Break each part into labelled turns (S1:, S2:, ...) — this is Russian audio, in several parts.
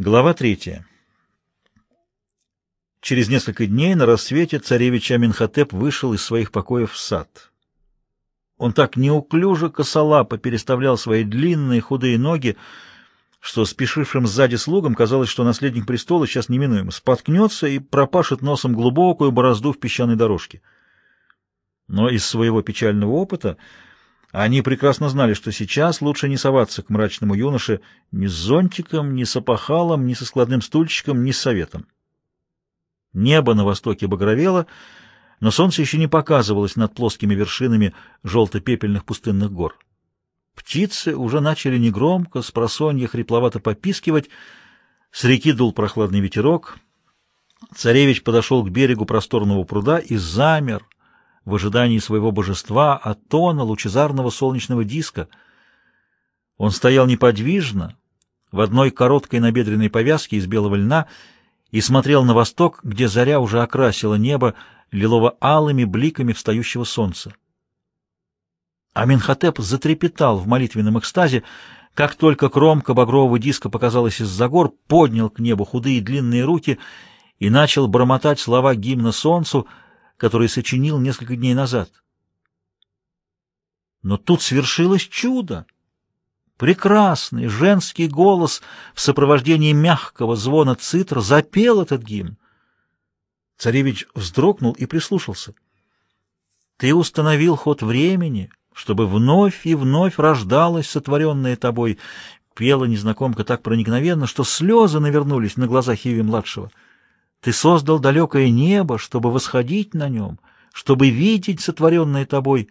S1: Глава третья. Через несколько дней на рассвете царевич Аминхотеп вышел из своих покоев в сад. Он так неуклюже косолапо переставлял свои длинные худые ноги, что спешившим сзади слугам казалось, что наследник престола сейчас неминуемо споткнется и пропашет носом глубокую борозду в песчаной дорожке. Но из своего печального опыта они прекрасно знали, что сейчас лучше не соваться к мрачному юноше ни с зонтиком, ни с опахалом, ни со складным стульчиком, ни с советом. Небо на востоке багровело, но солнце еще не показывалось над плоскими вершинами желто-пепельных пустынных гор. Птицы уже начали негромко, с просонья хрипловато попискивать, с реки дул прохладный ветерок. Царевич подошел к берегу просторного пруда и замер — в ожидании своего божества, Атона, лучезарного солнечного диска. Он стоял неподвижно, в одной короткой набедренной повязке из белого льна, и смотрел на восток, где заря уже окрасила небо лилово-алыми бликами встающего солнца. Аминхотеп затрепетал в молитвенном экстазе, как только кромка багрового диска показалась из-за гор, поднял к небу худые длинные руки и начал бормотать слова гимна солнцу — который сочинил несколько дней назад. Но тут свершилось чудо. Прекрасный женский голос в сопровождении мягкого звона цитр запел этот гимн. Царевич вздрогнул и прислушался. «Ты установил ход времени, чтобы вновь и вновь рождалась сотворенная тобой», — пела незнакомка так проникновенно, что слезы навернулись на глазах Иви-младшего. Ты создал далекое небо, чтобы восходить на нем, чтобы видеть сотворенное тобой.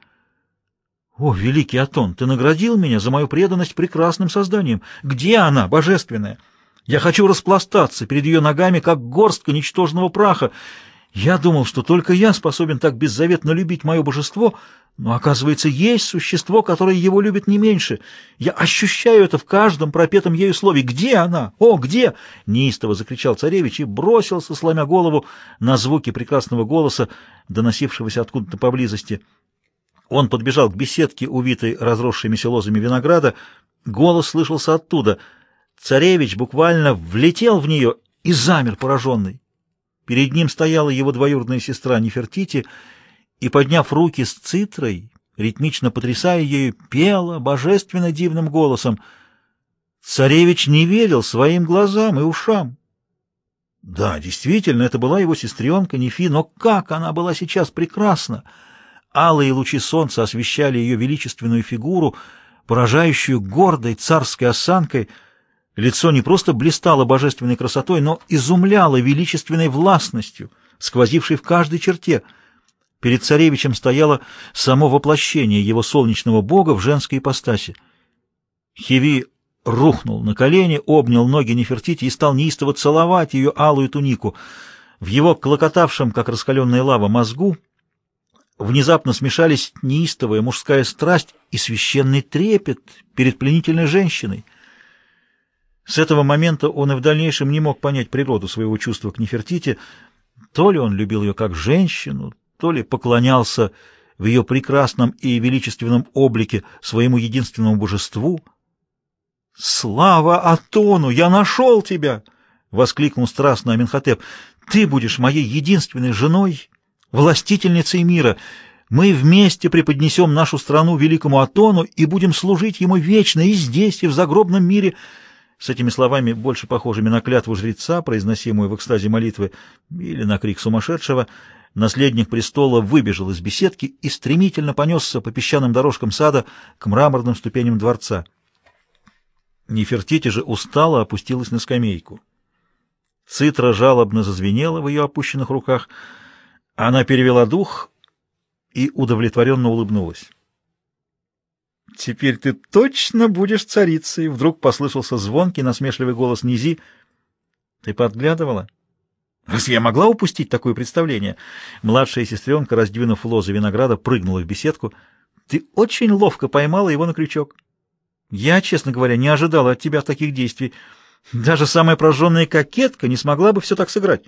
S1: О, великий Атон, ты наградил меня за мою преданность прекрасным созданием. Где она, божественная? Я хочу распластаться перед ее ногами, как горстка ничтожного праха. Я думал, что только я способен так беззаветно любить мое божество, но, оказывается, есть существо, которое его любит не меньше. Я ощущаю это в каждом пропетом ею слове. Где она? О, где? Неистово закричал царевич и бросился, сломя голову, на звуки прекрасного голоса, доносившегося откуда-то поблизости. Он подбежал к беседке, увитой разросшимися лозами винограда. Голос слышался оттуда. Царевич буквально влетел в нее и замер пораженный. Перед ним стояла его двоюродная сестра Нефертити — и, подняв руки с цитрой, ритмично потрясая ею, пела божественно дивным голосом. Царевич не верил своим глазам и ушам. Да, действительно, это была его сестренка Нефи, но как она была сейчас прекрасна! Алые лучи солнца освещали ее величественную фигуру, поражающую гордой царской осанкой. Лицо не просто блистало божественной красотой, но изумляло величественной властностью, сквозившей в каждой черте — Перед царевичем стояло само воплощение его солнечного бога в женской ипостаси. Хиви рухнул на колени, обнял ноги Нефертити и стал неистово целовать ее алую тунику. В его клокотавшем, как раскаленная лава, мозгу внезапно смешались неистовая мужская страсть и священный трепет перед пленительной женщиной. С этого момента он и в дальнейшем не мог понять природу своего чувства к Нефертити. То ли он любил ее как женщину, то ли поклонялся в ее прекрасном и величественном облике своему единственному божеству. «Слава Атону! Я нашел тебя!» — воскликнул страстно Аминхотеп. «Ты будешь моей единственной женой, властительницей мира. Мы вместе преподнесем нашу страну великому Атону и будем служить ему вечно и здесь, и в загробном мире». С этими словами, больше похожими на клятву жреца, произносимую в экстазе молитвы, или на крик сумасшедшего, наследник престола выбежал из беседки и стремительно понесся по песчаным дорожкам сада к мраморным ступеням дворца. Нефертити же устало опустилась на скамейку. Цитра жалобно зазвенела в ее опущенных руках. Она перевела дух и удовлетворенно улыбнулась. «Теперь ты точно будешь царицей!» — вдруг послышался звонкий насмешливый голос Низи. «Ты подглядывала?» Разве я могла упустить такое представление? Младшая сестренка, раздвинув лозы винограда, прыгнула в беседку. Ты очень ловко поймала его на крючок. Я, честно говоря, не ожидала от тебя таких действий. Даже самая прожженная кокетка не смогла бы все так сыграть.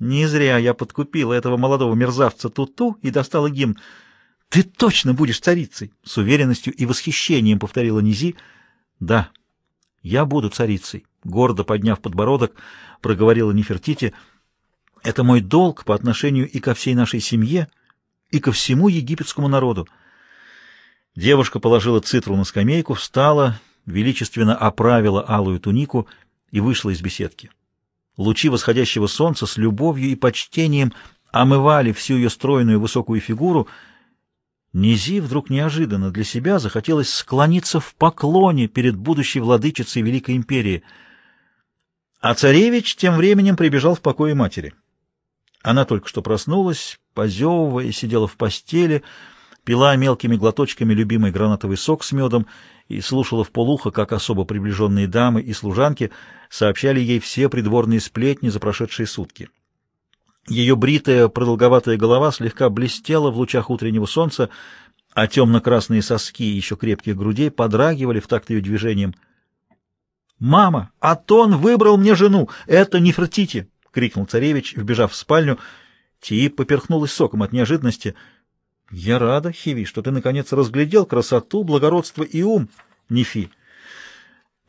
S1: Не зря я подкупила этого молодого мерзавца Туту и достала гимн. «Ты точно будешь царицей!» — с уверенностью и восхищением повторила Низи. «Да, я буду царицей», гордо подняв подбородок, проговорила Нефертити, — это мой долг по отношению и ко всей нашей семье, и ко всему египетскому народу. Девушка положила цитру на скамейку, встала, величественно оправила алую тунику и вышла из беседки. Лучи восходящего солнца с любовью и почтением омывали всю ее стройную высокую фигуру. Низи вдруг неожиданно для себя захотелось склониться в поклоне перед будущей владычицей Великой Империи. А царевич тем временем прибежал в покое матери. Она только что проснулась, позевывая, сидела в постели, пила мелкими глоточками любимый гранатовый сок с медом и слушала в полухо, как особо приближенные дамы и служанки сообщали ей все придворные сплетни за прошедшие сутки. Ее бритая продолговатая голова слегка блестела в лучах утреннего солнца, а темно-красные соски еще крепких грудей подрагивали в такт ее движением. «Мама, Атон выбрал мне жену! Это Нефертити!» — крикнул царевич, вбежав в спальню. Тиип поперхнулась соком от неожиданности — я рада, Хиви, что ты наконец разглядел красоту, благородство и ум, Нефи.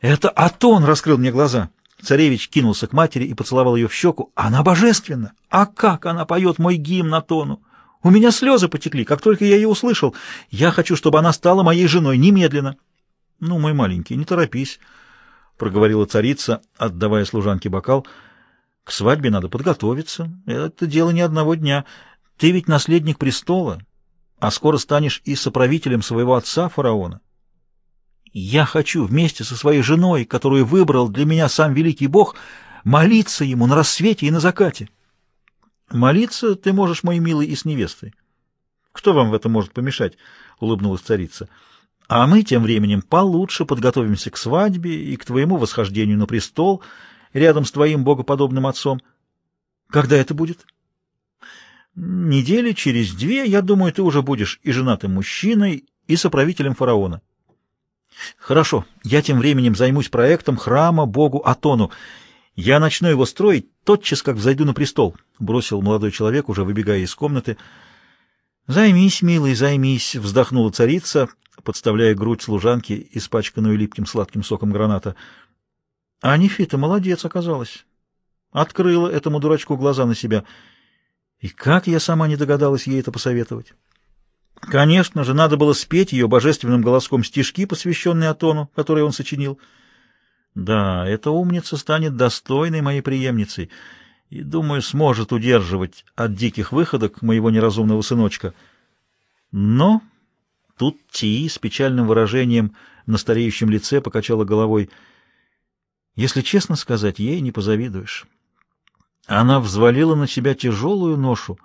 S1: Это Атон раскрыл мне глаза. Царевич кинулся к матери и поцеловал ее в щеку. Она божественна! А как она поет мой гимн Атону! У меня слезы потекли, как только я ее услышал. Я хочу, чтобы она стала моей женой немедленно. — Ну, мой маленький, не торопись, — проговорила царица, отдавая служанке бокал. — К свадьбе надо подготовиться. Это дело не одного дня. Ты ведь наследник престола а скоро станешь и соправителем своего отца, фараона. Я хочу вместе со своей женой, которую выбрал для меня сам великий бог, молиться ему на рассвете и на закате. Молиться ты можешь, мой милый, и с невестой. Кто вам в этом может помешать? — улыбнулась царица. А мы тем временем получше подготовимся к свадьбе и к твоему восхождению на престол рядом с твоим богоподобным отцом. Когда это будет? — Недели через две, я думаю, ты уже будешь и женатым мужчиной, и соправителем фараона. Хорошо, я тем временем займусь проектом храма богу Атону. Я начну его строить тотчас, как взойду на престол, — бросил молодой человек, уже выбегая из комнаты. Займись, милый, займись, — вздохнула царица, подставляя грудь служанки, испачканную липким сладким соком граната. А Нефита молодец оказалась. Открыла этому дурачку глаза на себя — и как я сама не догадалась ей это посоветовать? Конечно же, надо было спеть ее божественным голоском стишки, посвященные Атону, которые он сочинил. Да, эта умница станет достойной моей преемницей и, думаю, сможет удерживать от диких выходок моего неразумного сыночка. Но тут Ти с печальным выражением на стареющем лице покачала головой. Если честно сказать, ей не позавидуешь. Она взвалила на себя тяжелую ношу.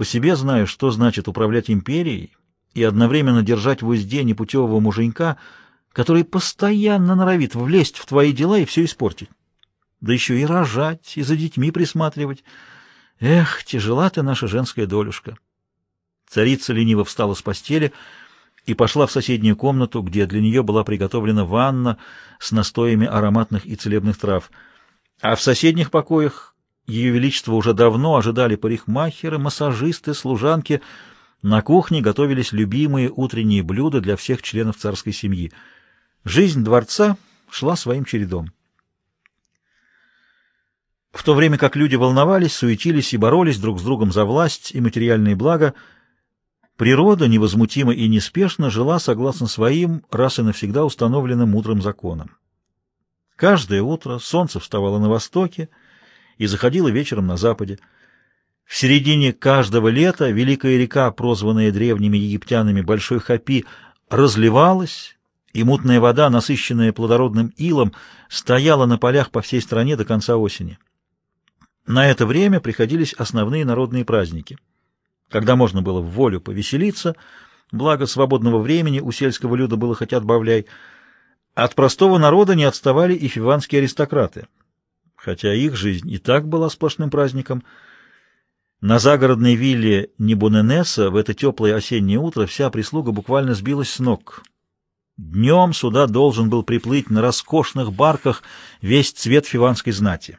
S1: По себе знаю, что значит управлять империей и одновременно держать в узде непутевого муженька, который постоянно норовит влезть в твои дела и все испортить. Да еще и рожать, и за детьми присматривать. Эх, тяжела ты наша женская долюшка. Царица лениво встала с постели и пошла в соседнюю комнату, где для нее была приготовлена ванна с настоями ароматных и целебных трав. А в соседних покоях ее Величество уже давно ожидали парикмахеры, массажисты, служанки. На кухне готовились любимые утренние блюда для всех членов царской семьи. Жизнь дворца шла своим чередом. В то время как люди волновались, суетились и боролись друг с другом за власть и материальные блага, природа невозмутимо и неспешно жила согласно своим раз и навсегда установленным мудрым законам. Каждое утро солнце вставало на востоке, и заходила вечером на западе. В середине каждого лета великая река, прозванная древними египтянами Большой Хапи, разливалась, и мутная вода, насыщенная плодородным илом, стояла на полях по всей стране до конца осени. На это время приходились основные народные праздники, когда можно было в волю повеселиться, благо свободного времени у сельского люда было хоть отбавляй, от простого народа не отставали и фиванские аристократы — хотя их жизнь и так была сплошным праздником. На загородной вилле Небуненеса в это теплое осеннее утро вся прислуга буквально сбилась с ног. Днем сюда должен был приплыть на роскошных барках весь цвет фиванской знати.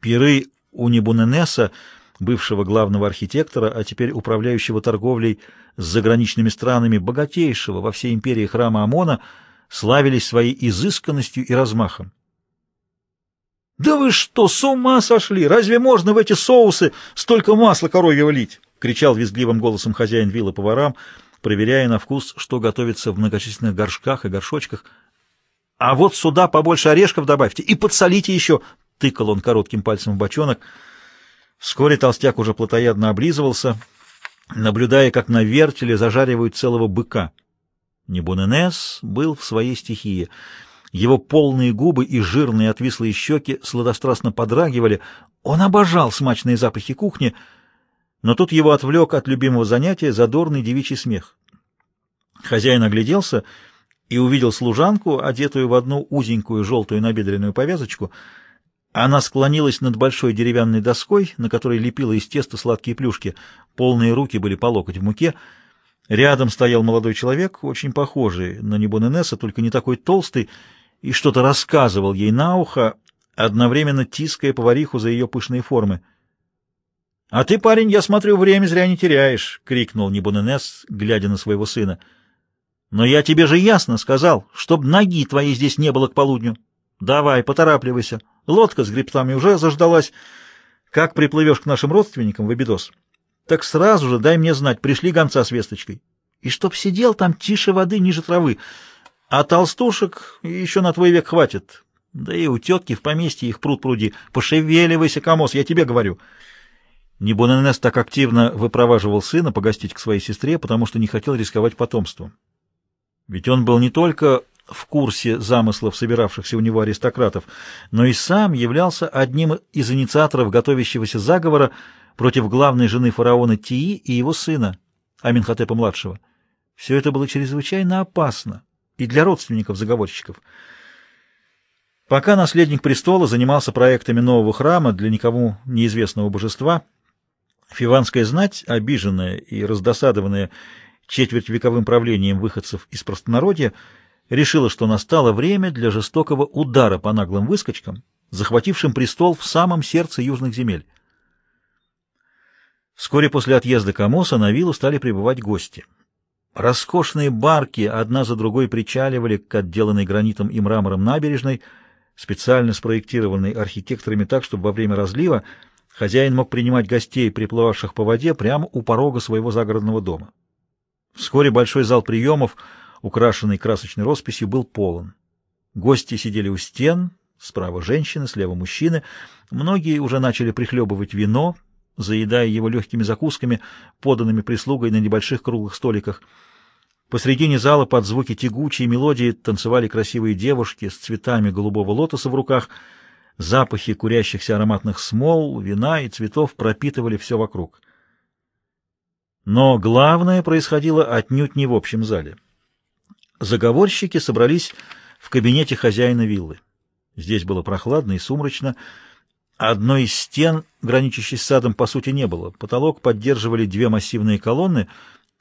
S1: Пиры у Небуненеса, бывшего главного архитектора, а теперь управляющего торговлей с заграничными странами, богатейшего во всей империи храма Амона, славились своей изысканностью и размахом. «Да вы что, с ума сошли? Разве можно в эти соусы столько масла коровьего лить?» — кричал визгливым голосом хозяин виллы поварам, проверяя на вкус, что готовится в многочисленных горшках и горшочках. «А вот сюда побольше орешков добавьте и подсолите еще!» — тыкал он коротким пальцем в бочонок. Вскоре толстяк уже плотоядно облизывался, наблюдая, как на вертеле зажаривают целого быка. Небуненес был в своей стихии — его полные губы и жирные отвислые щеки сладострастно подрагивали. Он обожал смачные запахи кухни, но тут его отвлек от любимого занятия задорный девичий смех. Хозяин огляделся и увидел служанку, одетую в одну узенькую желтую набедренную повязочку. Она склонилась над большой деревянной доской, на которой лепила из теста сладкие плюшки. Полные руки были по локоть в муке. Рядом стоял молодой человек, очень похожий на Небоненеса, только не такой толстый, и что-то рассказывал ей на ухо, одновременно тиская повариху за ее пышные формы. — А ты, парень, я смотрю, время зря не теряешь! — крикнул Небуненес, глядя на своего сына. — Но я тебе же ясно сказал, чтоб ноги твоей здесь не было к полудню. Давай, поторапливайся. Лодка с грибцами уже заждалась. Как приплывешь к нашим родственникам в Эбидос, так сразу же дай мне знать, пришли гонца с весточкой. И чтоб сидел там тише воды, ниже травы. А толстушек еще на твой век хватит. Да и у тетки в поместье их пруд пруди. Пошевеливайся, Камос, я тебе говорю. Небоненес так активно выпроваживал сына погостить к своей сестре, потому что не хотел рисковать потомством. Ведь он был не только в курсе замыслов собиравшихся у него аристократов, но и сам являлся одним из инициаторов готовящегося заговора против главной жены фараона Тии и его сына, Аминхотепа-младшего. Все это было чрезвычайно опасно и для родственников заговорщиков. Пока наследник престола занимался проектами нового храма для никому неизвестного божества, фиванская знать, обиженная и раздосадованная четвертьвековым правлением выходцев из простонародья, решила, что настало время для жестокого удара по наглым выскочкам, захватившим престол в самом сердце южных земель. Вскоре после отъезда Камоса на виллу стали прибывать гости — Роскошные барки одна за другой причаливали к отделанной гранитом и мрамором набережной, специально спроектированной архитекторами так, чтобы во время разлива хозяин мог принимать гостей, приплывавших по воде, прямо у порога своего загородного дома. Вскоре большой зал приемов, украшенный красочной росписью, был полон. Гости сидели у стен, справа женщины, слева мужчины. Многие уже начали прихлебывать вино, заедая его легкими закусками, поданными прислугой на небольших круглых столиках — Посредине зала под звуки тягучей мелодии танцевали красивые девушки с цветами голубого лотоса в руках. Запахи курящихся ароматных смол, вина и цветов пропитывали все вокруг. Но главное происходило отнюдь не в общем зале. Заговорщики собрались в кабинете хозяина виллы. Здесь было прохладно и сумрачно. Одной из стен, граничащей с садом, по сути, не было. Потолок поддерживали две массивные колонны —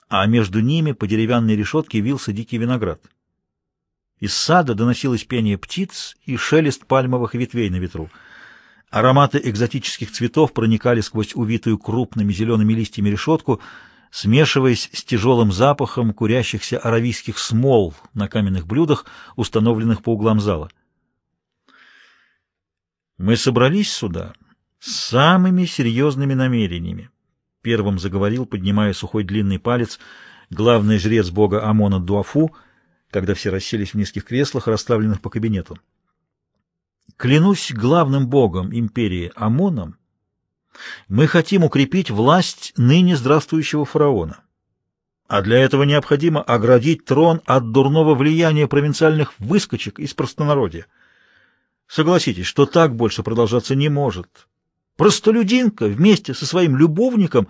S1: а между ними по деревянной решетке вился дикий виноград. Из сада доносилось пение птиц и шелест пальмовых ветвей на ветру. Ароматы экзотических цветов проникали сквозь увитую крупными зелеными листьями решетку, смешиваясь с тяжелым запахом курящихся аравийских смол на каменных блюдах, установленных по углам зала. Мы собрались сюда с самыми серьезными намерениями. Первым заговорил, поднимая сухой длинный палец, главный жрец бога Амона Дуафу, когда все расселись в низких креслах, расставленных по кабинету. Клянусь главным богом империи Амоном, мы хотим укрепить власть ныне здравствующего фараона. А для этого необходимо оградить трон от дурного влияния провинциальных выскочек из простонародья. Согласитесь, что так больше продолжаться не может. Простолюдинка вместе со своим любовником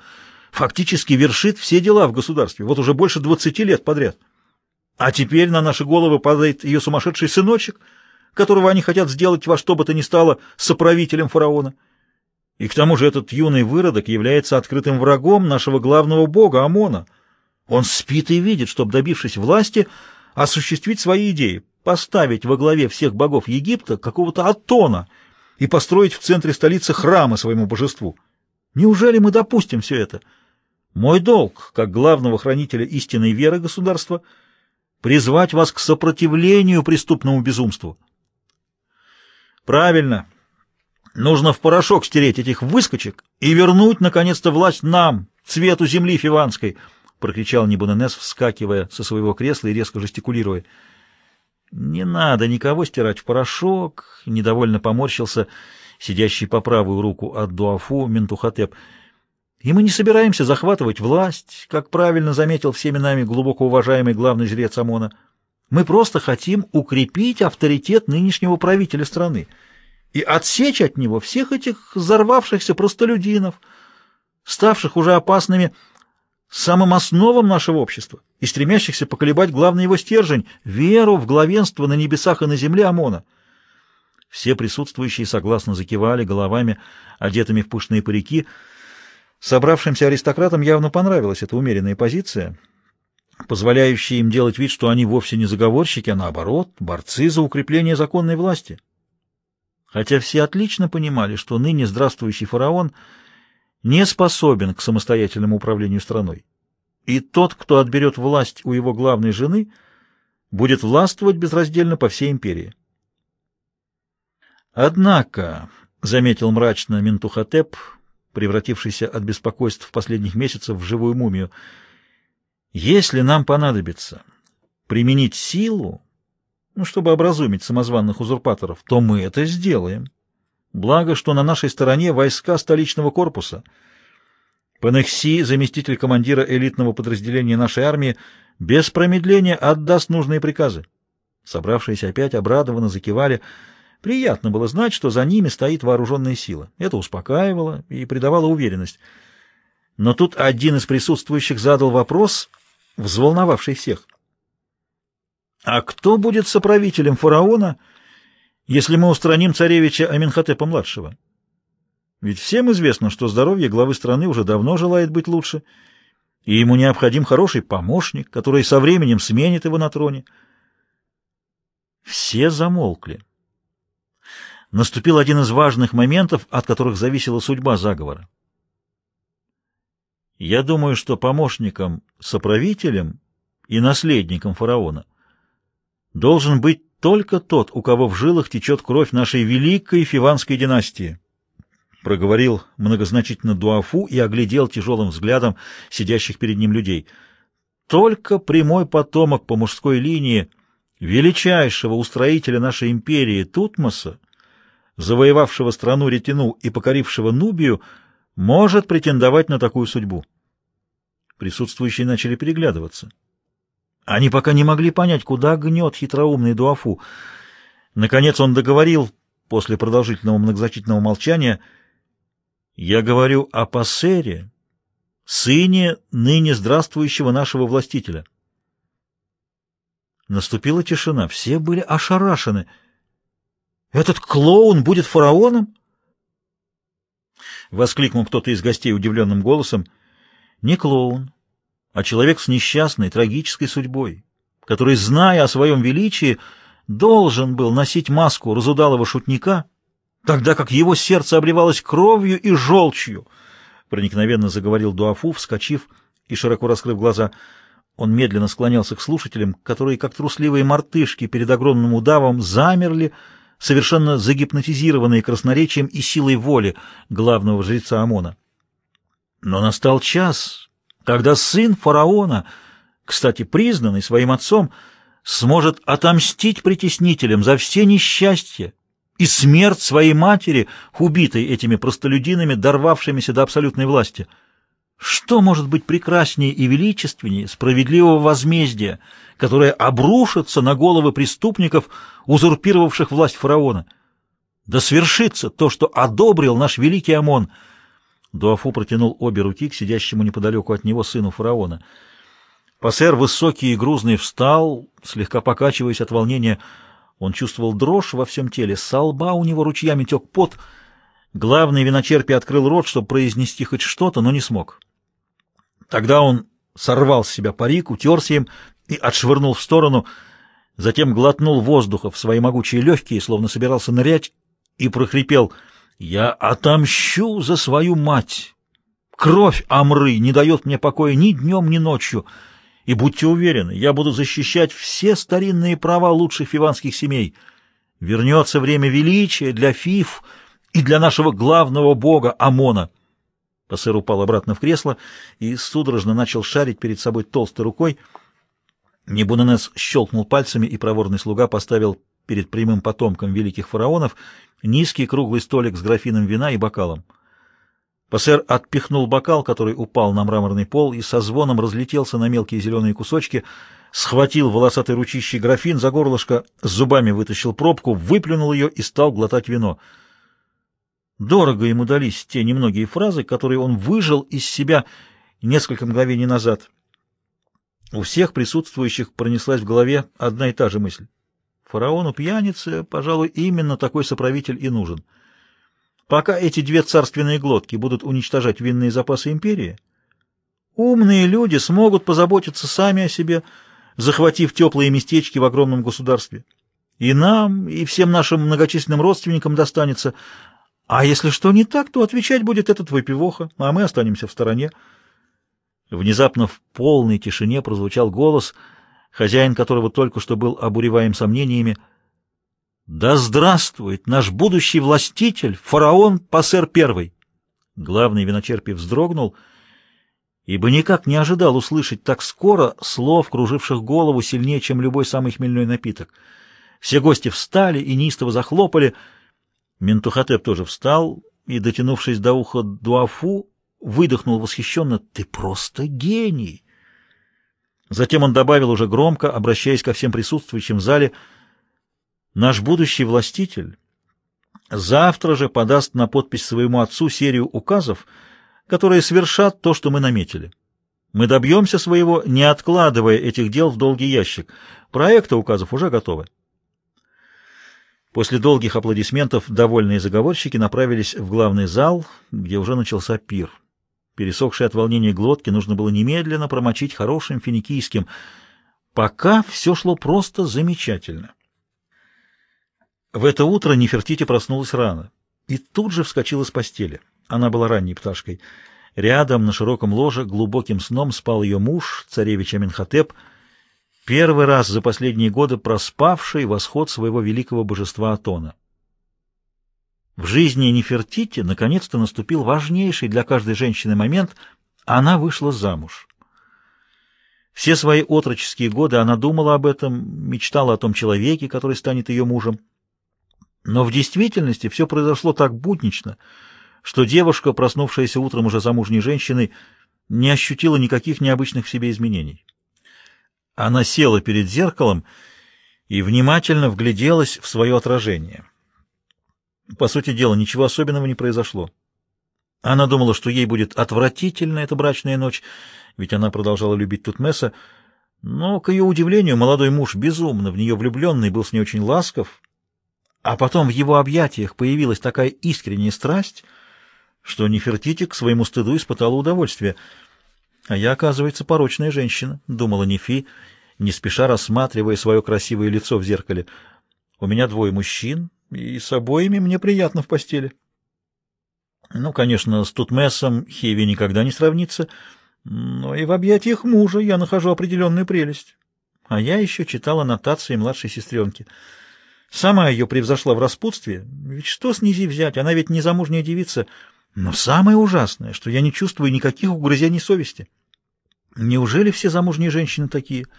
S1: фактически вершит все дела в государстве, вот уже больше двадцати лет подряд. А теперь на наши головы падает ее сумасшедший сыночек, которого они хотят сделать во что бы то ни стало соправителем фараона. И к тому же этот юный выродок является открытым врагом нашего главного бога Амона. Он спит и видит, чтобы, добившись власти, осуществить свои идеи, поставить во главе всех богов Египта какого-то Атона — и построить в центре столицы храмы своему божеству. Неужели мы допустим все это? Мой долг, как главного хранителя истинной веры государства, призвать вас к сопротивлению преступному безумству. Правильно. Нужно в порошок стереть этих выскочек и вернуть, наконец-то, власть нам, цвету земли фиванской, — прокричал Небуненес, вскакивая со своего кресла и резко жестикулируя. — Не надо никого стирать в порошок, — недовольно поморщился сидящий по правую руку от Дуафу Ментухотеп. — И мы не собираемся захватывать власть, как правильно заметил всеми нами глубоко уважаемый главный жрец ОМОНа. Мы просто хотим укрепить авторитет нынешнего правителя страны и отсечь от него всех этих взорвавшихся простолюдинов, ставших уже опасными самым основам нашего общества и стремящихся поколебать главный его стержень — веру в главенство на небесах и на земле ОМОНа. Все присутствующие согласно закивали головами, одетыми в пышные парики. Собравшимся аристократам явно понравилась эта умеренная позиция, позволяющая им делать вид, что они вовсе не заговорщики, а наоборот, борцы за укрепление законной власти. Хотя все отлично понимали, что ныне здравствующий фараон — не способен к самостоятельному управлению страной. И тот, кто отберет власть у его главной жены, будет властвовать безраздельно по всей империи. Однако, — заметил мрачно Ментухотеп, превратившийся от беспокойств последних месяцев в живую мумию, — если нам понадобится применить силу, ну, чтобы образумить самозванных узурпаторов, то мы это сделаем. Благо, что на нашей стороне войска столичного корпуса. Панехси, заместитель командира элитного подразделения нашей армии, без промедления отдаст нужные приказы. Собравшиеся опять обрадованно закивали. Приятно было знать, что за ними стоит вооруженная сила. Это успокаивало и придавало уверенность. Но тут один из присутствующих задал вопрос, взволновавший всех. «А кто будет соправителем фараона?» если мы устраним царевича Аминхотепа-младшего? Ведь всем известно, что здоровье главы страны уже давно желает быть лучше, и ему необходим хороший помощник, который со временем сменит его на троне. Все замолкли. Наступил один из важных моментов, от которых зависела судьба заговора. Я думаю, что помощником, соправителем и наследником фараона должен быть только тот, у кого в жилах течет кровь нашей великой фиванской династии. Проговорил многозначительно Дуафу и оглядел тяжелым взглядом сидящих перед ним людей. Только прямой потомок по мужской линии величайшего устроителя нашей империи Тутмоса, завоевавшего страну Ретину и покорившего Нубию, может претендовать на такую судьбу. Присутствующие начали переглядываться. Они пока не могли понять, куда гнет хитроумный Дуафу. Наконец он договорил, после продолжительного многозначительного молчания, «Я говорю о Пассере, сыне ныне здравствующего нашего властителя». Наступила тишина, все были ошарашены. «Этот клоун будет фараоном?» Воскликнул кто-то из гостей удивленным голосом. «Не клоун, а человек с несчастной, трагической судьбой, который, зная о своем величии, должен был носить маску разудалого шутника, тогда как его сердце обливалось кровью и желчью, — проникновенно заговорил Дуафу, вскочив и широко раскрыв глаза. Он медленно склонялся к слушателям, которые, как трусливые мартышки перед огромным удавом, замерли, совершенно загипнотизированные красноречием и силой воли главного жреца ОМОНа. Но настал час, когда сын фараона, кстати, признанный своим отцом, сможет отомстить притеснителям за все несчастья и смерть своей матери, убитой этими простолюдинами, дорвавшимися до абсолютной власти. Что может быть прекраснее и величественнее справедливого возмездия, которое обрушится на головы преступников, узурпировавших власть фараона? Да свершится то, что одобрил наш великий ОМОН — Дуафу протянул обе руки к сидящему неподалеку от него сыну фараона. Пассер, высокий и грузный, встал, слегка покачиваясь от волнения. Он чувствовал дрожь во всем теле, со лба у него ручьями тек пот. Главный виночерпий открыл рот, чтобы произнести хоть что-то, но не смог. Тогда он сорвал с себя парик, утерся им и отшвырнул в сторону, затем глотнул воздуха в свои могучие легкие, словно собирался нырять, и прохрипел — я отомщу за свою мать. Кровь Амры не дает мне покоя ни днем, ни ночью. И будьте уверены, я буду защищать все старинные права лучших фиванских семей. Вернется время величия для фиф и для нашего главного бога Амона. Пассер упал обратно в кресло и судорожно начал шарить перед собой толстой рукой. Небуненес щелкнул пальцами, и проворный слуга поставил перед прямым потомком великих фараонов низкий круглый столик с графином вина и бокалом. Пассер отпихнул бокал, который упал на мраморный пол, и со звоном разлетелся на мелкие зеленые кусочки, схватил волосатый ручищий графин за горлышко, зубами вытащил пробку, выплюнул ее и стал глотать вино. Дорого ему дались те немногие фразы, которые он выжил из себя несколько мгновений назад. У всех присутствующих пронеслась в голове одна и та же мысль. Фараону пьянице, пожалуй, именно такой соправитель и нужен. Пока эти две царственные глотки будут уничтожать винные запасы империи, умные люди смогут позаботиться сами о себе, захватив теплые местечки в огромном государстве. И нам, и всем нашим многочисленным родственникам достанется. А если что не так, то отвечать будет этот выпивоха, а мы останемся в стороне. Внезапно в полной тишине прозвучал голос, хозяин которого только что был обуреваем сомнениями. «Да здравствует наш будущий властитель, фараон Пассер Первый!» Главный виночерпий вздрогнул, ибо никак не ожидал услышать так скоро слов, круживших голову сильнее, чем любой самый хмельной напиток. Все гости встали и неистово захлопали. Ментухотеп тоже встал и, дотянувшись до уха Дуафу, выдохнул восхищенно «Ты просто гений!» Затем он добавил уже громко, обращаясь ко всем присутствующим в зале, «Наш будущий властитель завтра же подаст на подпись своему отцу серию указов, которые свершат то, что мы наметили. Мы добьемся своего, не откладывая этих дел в долгий ящик. Проекты указов уже готовы». После долгих аплодисментов довольные заговорщики направились в главный зал, где уже начался пир. Пересохшие от волнения глотки нужно было немедленно промочить хорошим финикийским. Пока все шло просто замечательно. В это утро Нефертити проснулась рано и тут же вскочила с постели. Она была ранней пташкой. Рядом на широком ложе глубоким сном спал ее муж, царевич Аминхотеп, первый раз за последние годы проспавший восход своего великого божества Атона. В жизни Нефертити наконец-то наступил важнейший для каждой женщины момент — она вышла замуж. Все свои отроческие годы она думала об этом, мечтала о том человеке, который станет ее мужем. Но в действительности все произошло так буднично, что девушка, проснувшаяся утром уже замужней женщиной, не ощутила никаких необычных в себе изменений. Она села перед зеркалом и внимательно вгляделась в свое отражение — по сути дела, ничего особенного не произошло. Она думала, что ей будет отвратительна эта брачная ночь, ведь она продолжала любить Тутмеса, но, к ее удивлению, молодой муж, безумно в нее влюбленный, был с ней очень ласков, а потом в его объятиях появилась такая искренняя страсть, что Нефертити к своему стыду испытала удовольствие. «А я, оказывается, порочная женщина», — думала Нефи, не спеша рассматривая свое красивое лицо в зеркале. «У меня двое мужчин, и с обоими мне приятно в постели. Ну, конечно, с Тутмесом Хеви никогда не сравнится, но и в объятиях мужа я нахожу определенную прелесть. А я еще читала нотации младшей сестренки. Сама ее превзошла в распутстве, ведь что с Низи взять, она ведь не замужняя девица. Но самое ужасное, что я не чувствую никаких угрызений совести. Неужели все замужние женщины такие —